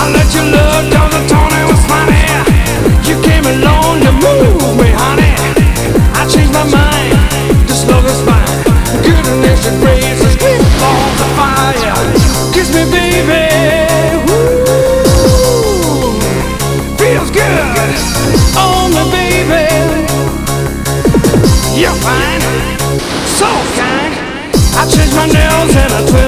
I let you love cause the Tony was funny. You came along to move me, honey. I changed my mind. This love is fine. Goodness and grace is sweet balls of fire. Kiss me, baby. Woo. Feels good. On me, baby. You're fine. So kind. I changed my nails and I twiddle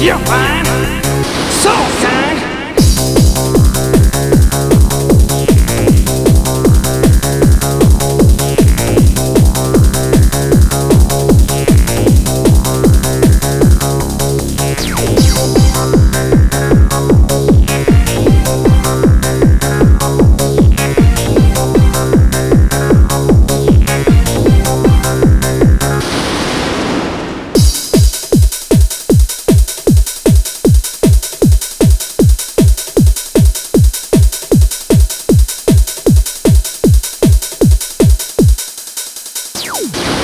You're fine. Woo!